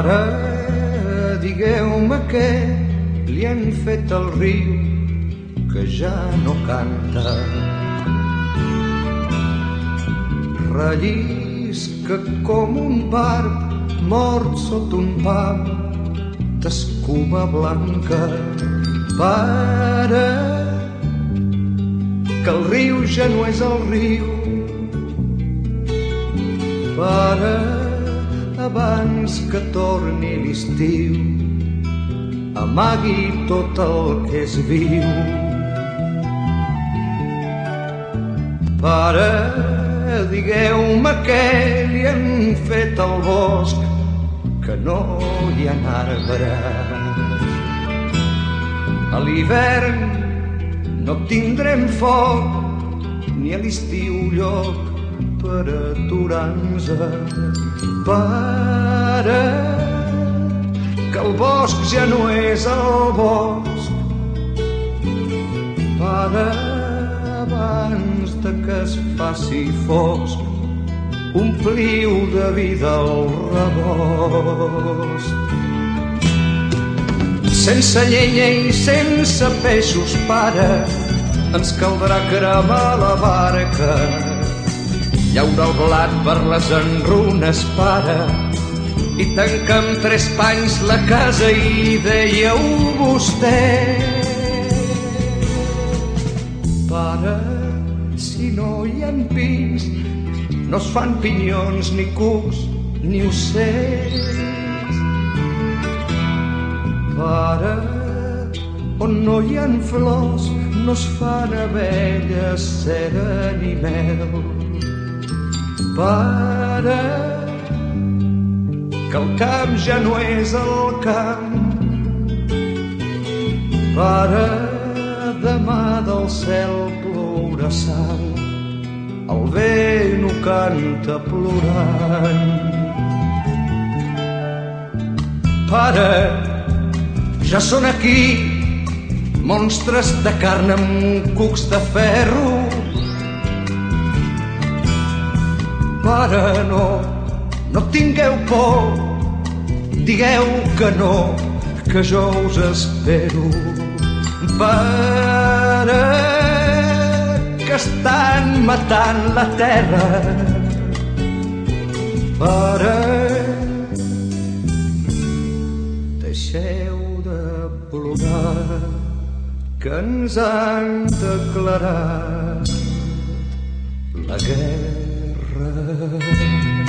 Pare, digueu-me què li han fet al riu que ja no canta. Rellisca com un barb mort sota un pam d'escuma blanca. Pare, que el riu ja no és el riu. Pare, abans que torni l'estiu, amagui tot el que és viu. Pare, digueu-me què li han fet al bosc, que no hi ha arbres. A l'hivern no tindrem foc, ni a l'estiu lloc per aturar-nos. Pare, que el bosc ja no és el bosc. Pare, abans de que es faci fosc, ompliu de vida el rebost. Sense llenya i sense peixos, pare, ens caldrà cremar la barca. Llaura el blat per les enrunes, pare, i tanca amb tres panys la casa i dèieu vostè. Pare, si no hi ha pins, no es fan pinyons, ni cucs, ni ocells. Pare, on no hi ha flors, no es fan abelles, cera ni mel. Pare, que el camp ja no és el camp. Pare, demà del cel plourà sang, el vent ho canta plorant. Pare, ja són aquí monstres de carn amb cucs de ferro. Pare, no, no tingueu por, digueu que no, que jo us espero. Pare, que estan matant la terra. Pare, deixeu de plorar, que ens han declarat la guerra. breath